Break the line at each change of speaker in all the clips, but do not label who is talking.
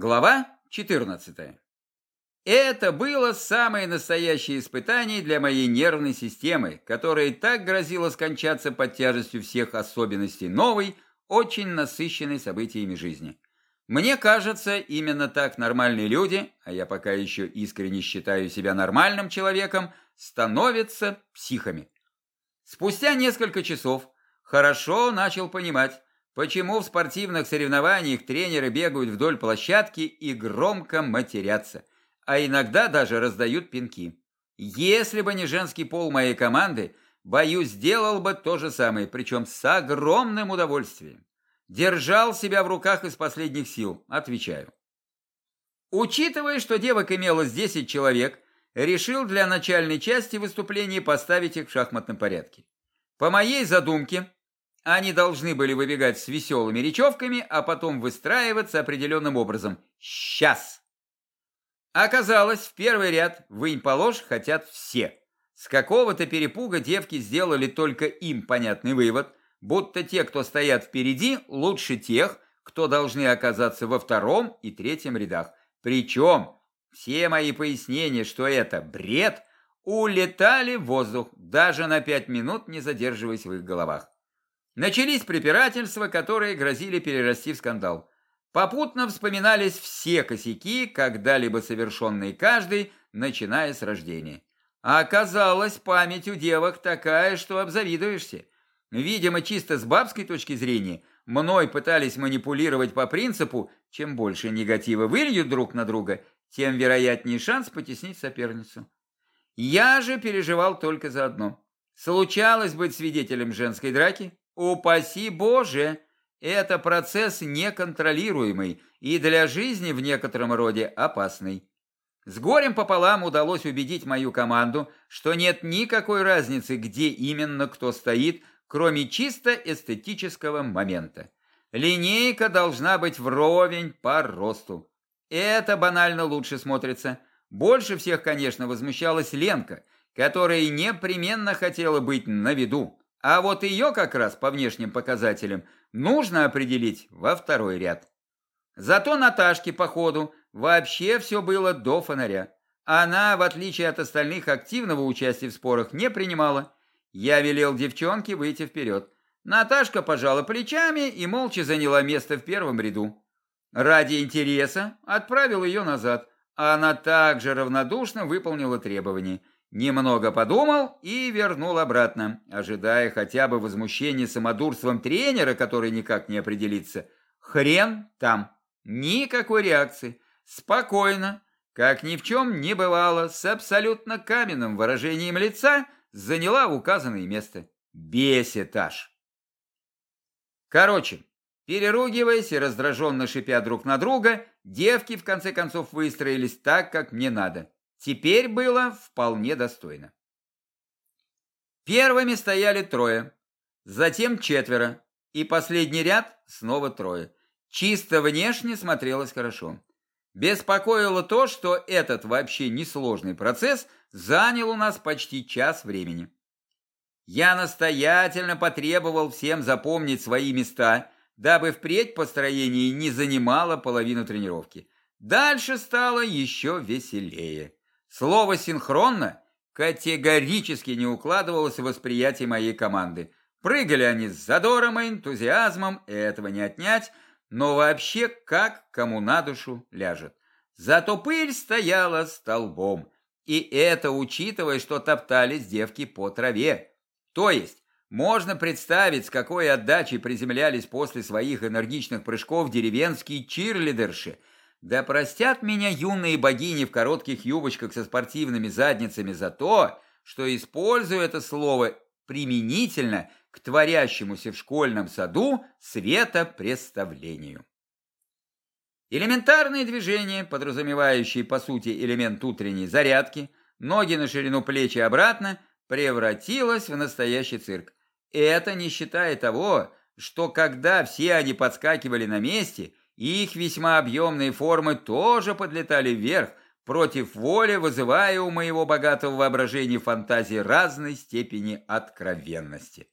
Глава 14. Это было самое настоящее испытание для моей нервной системы, которая так грозила скончаться под тяжестью всех особенностей новой, очень насыщенной событиями жизни. Мне кажется, именно так нормальные люди, а я пока еще искренне считаю себя нормальным человеком, становятся психами. Спустя несколько часов хорошо начал понимать, почему в спортивных соревнованиях тренеры бегают вдоль площадки и громко матерятся – а иногда даже раздают пинки. Если бы не женский пол моей команды, боюсь, сделал бы то же самое, причем с огромным удовольствием. Держал себя в руках из последних сил, отвечаю. Учитывая, что девок имелось 10 человек, решил для начальной части выступления поставить их в шахматном порядке. По моей задумке, они должны были выбегать с веселыми речевками, а потом выстраиваться определенным образом. Сейчас! Оказалось, в первый ряд вынь-положь хотят все. С какого-то перепуга девки сделали только им понятный вывод, будто те, кто стоят впереди, лучше тех, кто должны оказаться во втором и третьем рядах. Причем все мои пояснения, что это бред, улетали в воздух, даже на пять минут не задерживаясь в их головах. Начались препирательства, которые грозили перерасти в скандал. Попутно вспоминались все косяки, когда-либо совершенные каждый, начиная с рождения. А оказалось, память у девок такая, что обзавидуешься. Видимо, чисто с бабской точки зрения, мной пытались манипулировать по принципу, чем больше негатива выльют друг на друга, тем вероятнее шанс потеснить соперницу. Я же переживал только за одно. Случалось быть свидетелем женской драки? Упаси Боже! Это процесс неконтролируемый и для жизни в некотором роде опасный. С горем пополам удалось убедить мою команду, что нет никакой разницы, где именно кто стоит, кроме чисто эстетического момента. Линейка должна быть вровень по росту. Это банально лучше смотрится. Больше всех, конечно, возмущалась Ленка, которая непременно хотела быть на виду. А вот ее как раз по внешним показателям нужно определить во второй ряд. Зато Наташке, походу, вообще все было до фонаря. Она, в отличие от остальных, активного участия в спорах не принимала. Я велел девчонке выйти вперед. Наташка пожала плечами и молча заняла место в первом ряду. Ради интереса отправил ее назад, а она также равнодушно выполнила требования – Немного подумал и вернул обратно, ожидая хотя бы возмущения самодурством тренера, который никак не определится. Хрен там. Никакой реакции. Спокойно, как ни в чем не бывало, с абсолютно каменным выражением лица заняла указанное место. Бесит аж. Короче, переругиваясь и раздраженно шипя друг на друга, девки в конце концов выстроились так, как мне надо. Теперь было вполне достойно. Первыми стояли трое, затем четверо, и последний ряд снова трое. Чисто внешне смотрелось хорошо. Беспокоило то, что этот вообще несложный процесс занял у нас почти час времени. Я настоятельно потребовал всем запомнить свои места, дабы впредь построение не занимало половину тренировки. Дальше стало еще веселее. Слово «синхронно» категорически не укладывалось в восприятие моей команды. Прыгали они с задором и энтузиазмом, этого не отнять, но вообще как кому на душу ляжет. Зато пыль стояла столбом, и это учитывая, что топтались девки по траве. То есть, можно представить, с какой отдачей приземлялись после своих энергичных прыжков деревенские чирлидерши – да простят меня юные богини в коротких юбочках со спортивными задницами за то, что использую это слово применительно к творящемуся в школьном саду светопреставлению. Элементарные движения, подразумевающие по сути элемент утренней зарядки, ноги на ширину плеч и обратно, превратилось в настоящий цирк. И это не считая того, что когда все они подскакивали на месте, их весьма объемные формы тоже подлетали вверх, против воли вызывая у моего богатого воображения фантазии разной степени откровенности.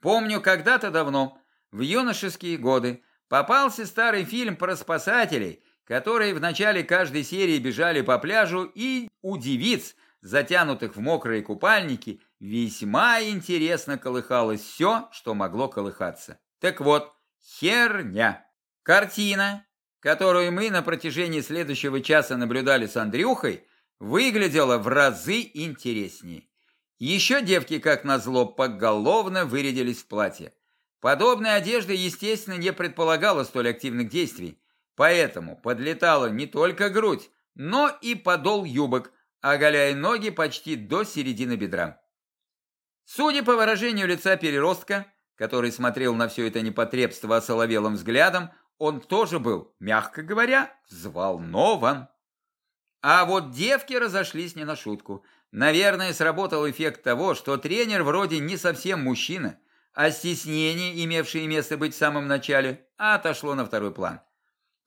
Помню, когда-то давно, в юношеские годы, попался старый фильм про спасателей, которые в начале каждой серии бежали по пляжу, и у девиц, затянутых в мокрые купальники, весьма интересно колыхалось все, что могло колыхаться. Так вот, херня. Картина, которую мы на протяжении следующего часа наблюдали с Андрюхой, выглядела в разы интереснее. Еще девки, как назло, поголовно вырядились в платье. Подобная одежда, естественно, не предполагала столь активных действий, поэтому подлетала не только грудь, но и подол юбок, оголяя ноги почти до середины бедра. Судя по выражению лица переростка, который смотрел на все это непотребство осоловелым взглядом, он тоже был, мягко говоря, взволнован. А вот девки разошлись не на шутку. Наверное, сработал эффект того, что тренер вроде не совсем мужчина, а стеснение, имевшее место быть в самом начале, отошло на второй план.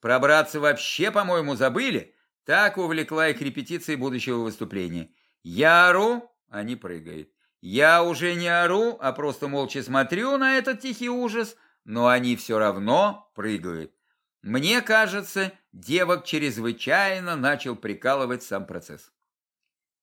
Пробраться вообще, по-моему, забыли. Так увлекла их репетиции будущего выступления. Я ору, они прыгают. Я уже не ору, а просто молча смотрю на этот тихий ужас, но они все равно прыгают. Мне кажется, девок чрезвычайно начал прикалывать сам процесс.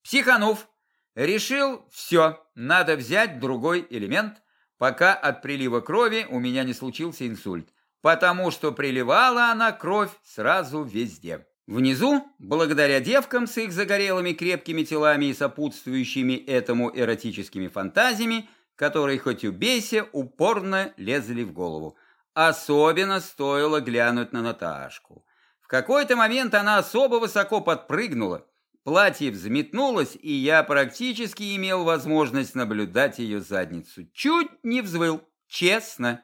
Психанув, решил, все, надо взять другой элемент, пока от прилива крови у меня не случился инсульт, потому что приливала она кровь сразу везде. Внизу, благодаря девкам с их загорелыми крепкими телами и сопутствующими этому эротическими фантазиями, которые хоть убейся, упорно лезли в голову. Особенно стоило глянуть на Наташку. В какой-то момент она особо высоко подпрыгнула, платье взметнулось, и я практически имел возможность наблюдать ее задницу. Чуть не взвыл, честно.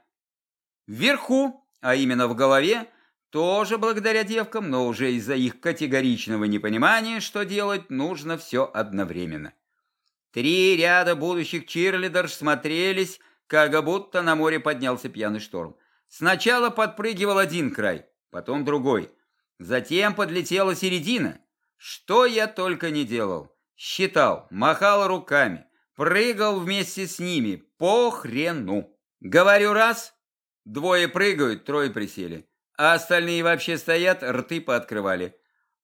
Вверху, а именно в голове, тоже благодаря девкам, но уже из-за их категоричного непонимания, что делать, нужно все одновременно. Три ряда будущих чирлидерш смотрелись, как будто на море поднялся пьяный шторм. Сначала подпрыгивал один край, потом другой. Затем подлетела середина. Что я только не делал. Считал, махал руками, прыгал вместе с ними. По хрену. Говорю раз, двое прыгают, трое присели а остальные вообще стоят, рты пооткрывали.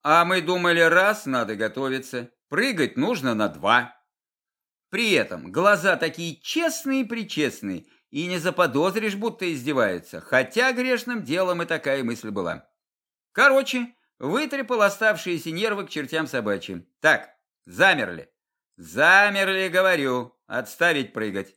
А мы думали, раз, надо готовиться, прыгать нужно на два. При этом глаза такие честные-причестные, и не заподозришь, будто издеваются, хотя грешным делом и такая мысль была. Короче, вытрепал оставшиеся нервы к чертям собачьим. Так, замерли. Замерли, говорю, отставить прыгать.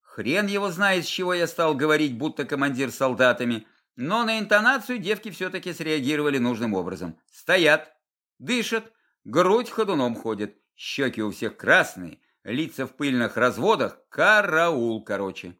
Хрен его знает, с чего я стал говорить, будто командир солдатами, но на интонацию девки все-таки среагировали нужным образом. Стоят, дышат, грудь ходуном ходит, щеки у всех красные, лица в пыльных разводах, караул, короче.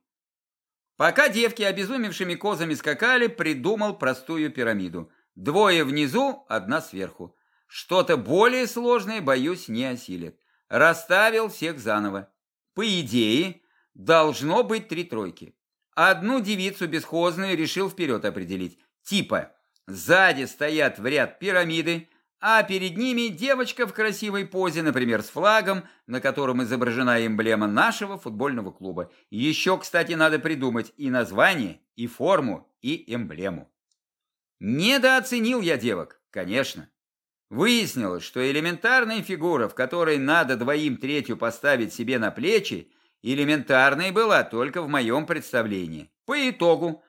Пока девки обезумевшими козами скакали, придумал простую пирамиду. Двое внизу, одна сверху. Что-то более сложное, боюсь, не осилит. Расставил всех заново. По идее, должно быть три тройки. Одну девицу бесхозную решил вперед определить. Типа, сзади стоят в ряд пирамиды, а перед ними девочка в красивой позе, например, с флагом, на котором изображена эмблема нашего футбольного клуба. Еще, кстати, надо придумать и название, и форму, и эмблему. Недооценил я девок, конечно. Выяснилось, что элементарная фигура, в которой надо двоим третью поставить себе на плечи, элементарной была только в моем представлении. По итогу,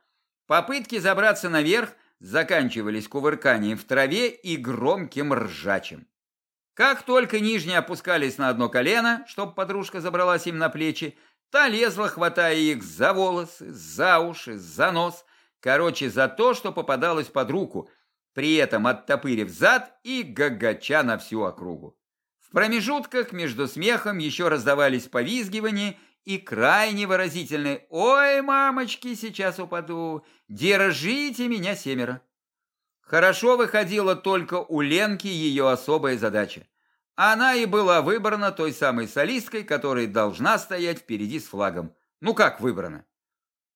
попытки забраться наверх заканчивались кувырканием в траве и громким ржачем. Как только нижние опускались на одно колено, чтобы подружка забралась им на плечи, та лезла, хватая их за волосы, за уши, за нос, короче, за то, что попадалось под руку, при этом оттопырив зад и гагача на всю округу. В промежутках между смехом еще раздавались повизгивания и крайне выразительные «Ой, мамочки, сейчас упаду! Держите меня семеро!» Хорошо выходила только у Ленки ее особая задача. Она и была выбрана той самой солисткой, которая должна стоять впереди с флагом. Ну как выбрана?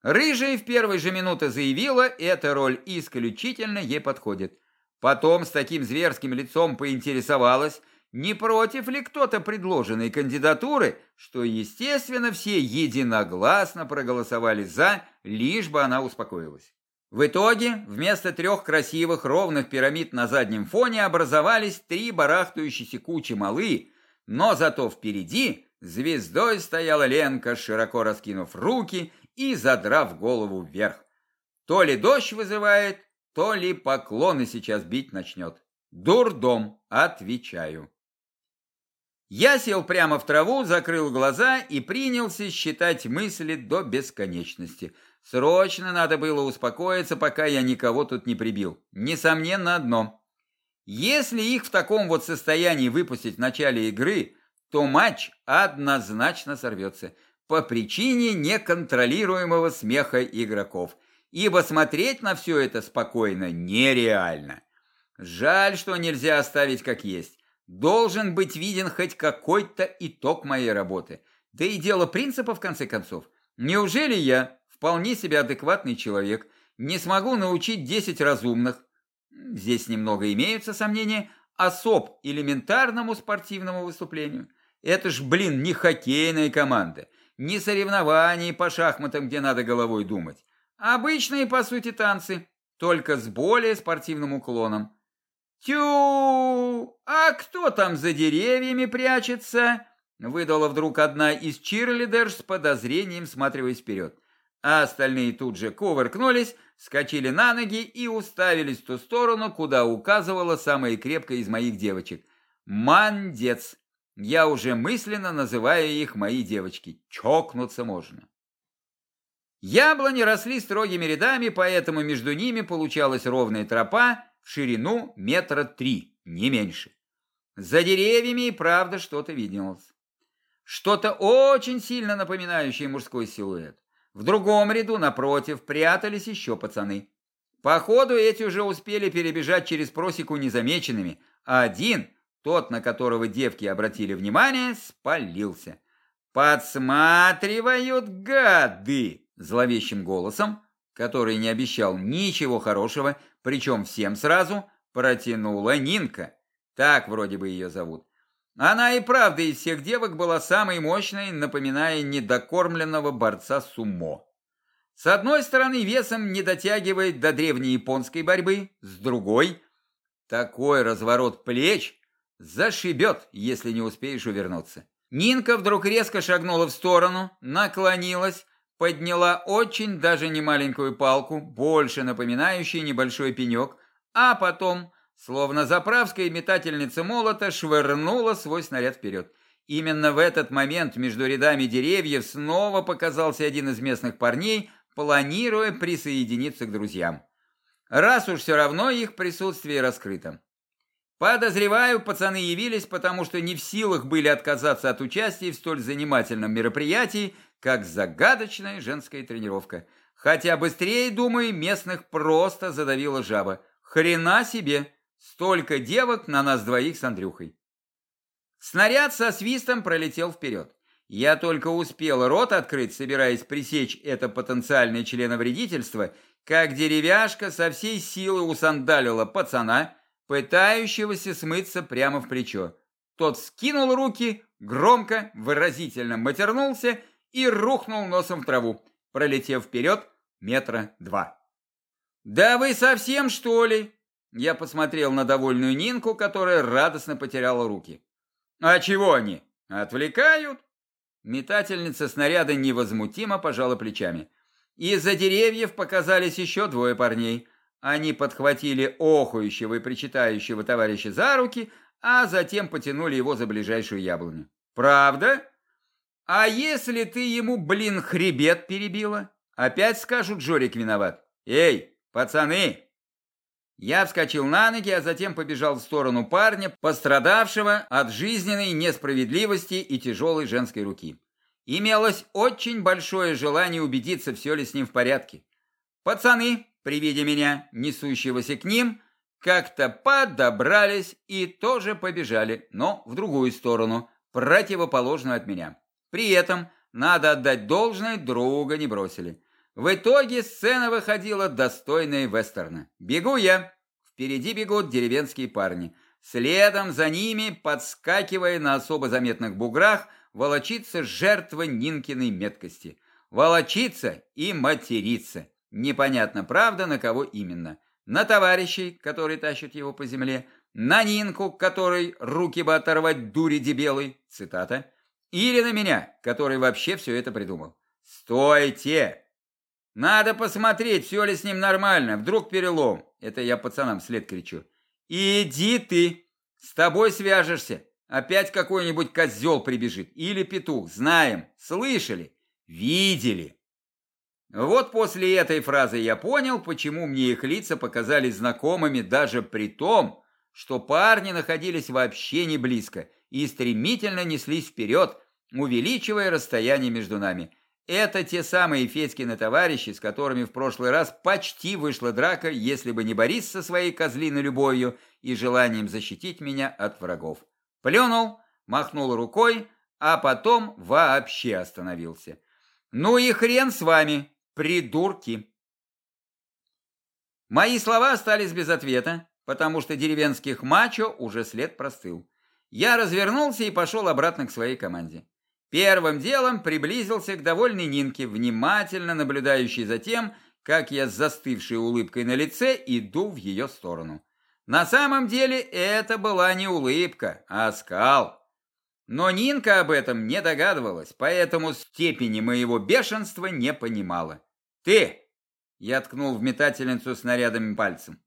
Рыжая в первой же минуты заявила, эта роль исключительно ей подходит. Потом с таким зверским лицом поинтересовалась, не против ли кто-то предложенной кандидатуры, что, естественно, все единогласно проголосовали «за», лишь бы она успокоилась. В итоге вместо трех красивых ровных пирамид на заднем фоне образовались три барахтающиеся кучи малы, но зато впереди звездой стояла Ленка, широко раскинув руки и задрав голову вверх. То ли дождь вызывает, то ли поклоны сейчас бить начнет. Дурдом, отвечаю. Я сел прямо в траву, закрыл глаза и принялся считать мысли до бесконечности. Срочно надо было успокоиться, пока я никого тут не прибил. Несомненно одно. Если их в таком вот состоянии выпустить в начале игры, то матч однозначно сорвется по причине неконтролируемого смеха игроков, ибо смотреть на все это спокойно нереально. Жаль, что нельзя оставить как есть. Должен быть виден хоть какой-то итог моей работы. Да и дело принципа, в конце концов. Неужели я, вполне себе адекватный человек, не смогу научить 10 разумных, здесь немного имеются сомнения, особ элементарному спортивному выступлению? Это ж, блин, не хоккейная команда, не соревнования по шахматам, где надо головой думать. Обычные, по сути, танцы, только с более спортивным уклоном. «Тю! А кто там за деревьями прячется?» Выдала вдруг одна из чирлидерш с подозрением, сматриваясь вперед. А остальные тут же кувыркнулись, скачали на ноги и уставились в ту сторону, куда указывала самая крепкая из моих девочек. «Мандец!» Я уже мысленно называю их мои девочки. Чокнуться можно. Яблони росли строгими рядами, поэтому между ними получалась ровная тропа, в ширину метра три, не меньше. За деревьями и правда что-то виделось. Что-то очень сильно напоминающее мужской силуэт. В другом ряду, напротив, прятались еще пацаны. Походу, эти уже успели перебежать через просеку незамеченными, а один, тот, на которого девки обратили внимание, спалился. «Подсматривают гады!» Зловещим голосом, который не обещал ничего хорошего, причем всем сразу, протянула Нинка. Так вроде бы ее зовут. Она и правда из всех девок была самой мощной, напоминая недокормленного борца сумо. С одной стороны, весом не дотягивает до древней японской борьбы, с другой – такой разворот плеч зашибет, если не успеешь увернуться. Нинка вдруг резко шагнула в сторону, наклонилась, подняла очень даже немаленькую палку, больше напоминающую небольшой пенек, а потом, словно заправская метательница молота, швырнула свой снаряд вперед. Именно в этот момент между рядами деревьев снова показался один из местных парней, планируя присоединиться к друзьям. Раз уж все равно их присутствие раскрыто. Подозреваю, пацаны явились, потому что не в силах были отказаться от участия в столь занимательном мероприятии, как загадочная женская тренировка. Хотя быстрее, думаю, местных просто задавила жаба. Хрена себе! Столько девок на нас двоих с Андрюхой. Снаряд со свистом пролетел вперед. Я только успел рот открыть, собираясь пресечь это потенциальное членовредительство, как деревяшка со всей силы усандалила пацана, пытающегося смыться прямо в плечо. Тот скинул руки, громко, выразительно матернулся и рухнул носом в траву, пролетев вперед метра два. «Да вы совсем, что ли?» Я посмотрел на довольную Нинку, которая радостно потеряла руки. «А чего они? Отвлекают?» Метательница снаряда невозмутимо пожала плечами. Из-за деревьев показались еще двое парней. Они подхватили охующего и причитающего товарища за руки, а затем потянули его за ближайшую яблоню. «Правда?» А если ты ему, блин, хребет перебила? Опять скажут, Жорик виноват. Эй, пацаны! Я вскочил на ноги, а затем побежал в сторону парня, пострадавшего от жизненной несправедливости и тяжелой женской руки. Имелось очень большое желание убедиться, все ли с ним в порядке. Пацаны, при виде меня, несущегося к ним, как-то подобрались и тоже побежали, но в другую сторону, противоположную от меня. При этом, надо отдать должное, друга не бросили. В итоге сцена выходила достойной вестерна. Бегу я. Впереди бегут деревенские парни. Следом за ними, подскакивая на особо заметных буграх, волочится жертва Нинкиной меткости. Волочится и матерится. Непонятно, правда, на кого именно. На товарищей, которые тащат его по земле, на Нинку, которой руки бы оторвать дури дебелой, цитата, или на меня, который вообще все это придумал. «Стойте! Надо посмотреть, все ли с ним нормально, вдруг перелом». Это я пацанам след кричу. «Иди ты, с тобой свяжешься, опять какой-нибудь козел прибежит, или петух, знаем, слышали, видели». Вот после этой фразы я понял, почему мне их лица показались знакомыми даже при том, что парни находились вообще не близко и стремительно неслись вперед, увеличивая расстояние между нами. Это те самые Федькины товарищи, с которыми в прошлый раз почти вышла драка, если бы не Борис со своей козлиной любовью и желанием защитить меня от врагов. Плюнул, махнул рукой, а потом вообще остановился. «Ну и хрен с вами, придурки!» Мои слова остались без ответа, потому что деревенских мачо уже след простыл. Я развернулся и пошел обратно к своей команде. Первым делом приблизился к довольной Нинке, внимательно наблюдающей за тем, как я с застывшей улыбкой на лице иду в ее сторону. На самом деле это была не улыбка, а скал. Но Нинка об этом не догадывалась, поэтому степени моего бешенства не понимала. «Ты!» – я ткнул в метательницу снарядами пальцем.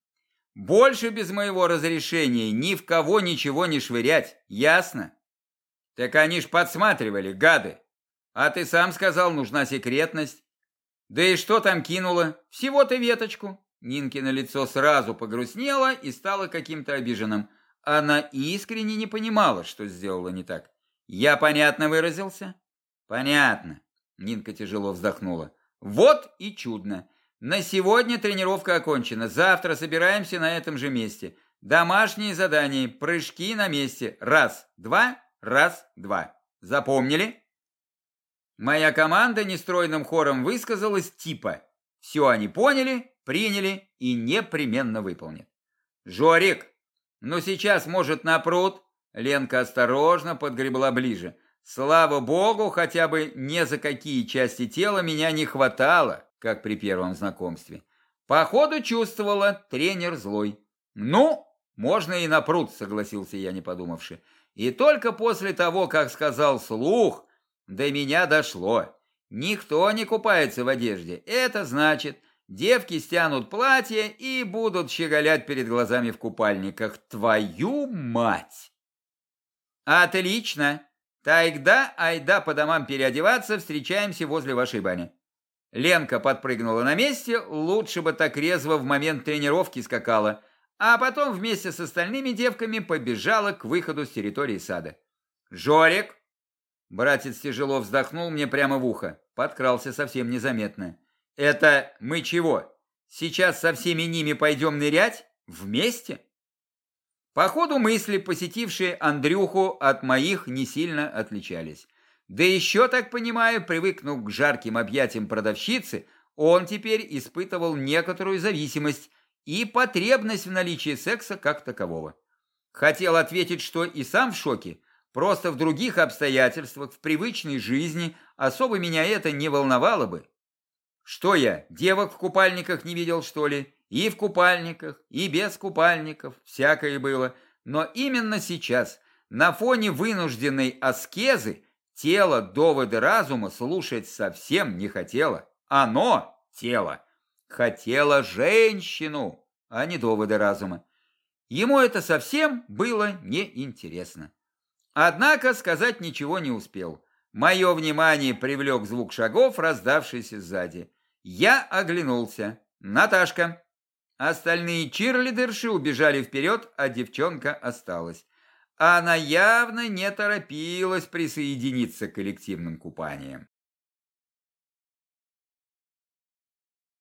«Больше без моего разрешения ни в кого ничего не швырять, ясно?» Так они ж подсматривали, гады. А ты сам сказал, нужна секретность. Да и что там кинула? Всего-то веточку. Нинкино лицо сразу погрустнело и стало каким-то обиженным. Она искренне не понимала, что сделала не так. Я понятно выразился? Понятно. Нинка тяжело вздохнула. Вот и чудно. На сегодня тренировка окончена. Завтра собираемся на этом же месте. Домашние задания, прыжки на месте. Раз, два, Раз, два. Запомнили? Моя команда нестройным хором высказалась типа «Все они поняли, приняли и непременно выполнят». «Жорик, ну сейчас, может, на пруд?» Ленка осторожно подгребла ближе. Слава богу, хотя бы не за какие части тела меня не хватало, как при первом знакомстве. Походу чувствовала тренер злой. «Ну, можно и на пруд», согласился я, не подумавши. И только после того, как сказал слух, до меня дошло. Никто не купается в одежде. Это значит, девки стянут платье и будут щеголять перед глазами в купальниках. Твою мать! Отлично! Тогда айда по домам переодеваться, встречаемся возле вашей бани. Ленка подпрыгнула на месте, лучше бы так резво в момент тренировки скакала а потом вместе с остальными девками побежала к выходу с территории сада. «Жорик!» Братец тяжело вздохнул мне прямо в ухо, подкрался совсем незаметно. «Это мы чего? Сейчас со всеми ними пойдем нырять? Вместе?» По ходу мысли, посетившие Андрюху, от моих не сильно отличались. Да еще, так понимаю, привыкнув к жарким объятиям продавщицы, он теперь испытывал некоторую зависимость и потребность в наличии секса как такового. Хотел ответить, что и сам в шоке, просто в других обстоятельствах, в привычной жизни особо меня это не волновало бы. Что я, девок в купальниках не видел, что ли? И в купальниках, и без купальников, всякое было. Но именно сейчас, на фоне вынужденной аскезы, тело доводы разума слушать совсем не хотело. Оно, тело, хотела женщину, а не доводы разума. Ему это совсем было неинтересно. Однако сказать ничего не успел. Мое внимание привлек звук шагов, раздавшийся сзади. Я оглянулся. Наташка. Остальные чирлидерши убежали вперед, а девчонка осталась. Она явно не торопилась присоединиться к коллективным купаниям.